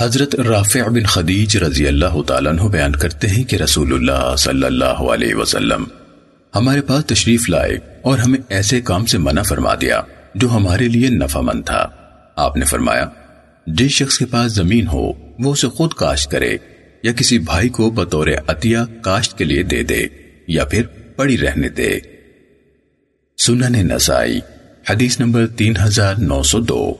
حضرت رافع بن خدیج رضی اللہ تعالیٰ عنہ بیان کرتے ہیں کہ رسول اللہ صلی اللہ علیہ وسلم ہمارے پاس تشریف لائے اور ہمیں ایسے کام سے منع فرما دیا جو ہمارے لیے نفع مند تھا۔ آپ نے فرمایا، جس شخص کے پاس زمین ہو، وہ اسے خود کاشت کرے یا کسی بھائی کو بطور عطیہ کاشت کے لیے دے دے یا پھر پڑی رہنے دے۔ سنن نسائی، حدیث نمبر تین ہزار نو سو دو۔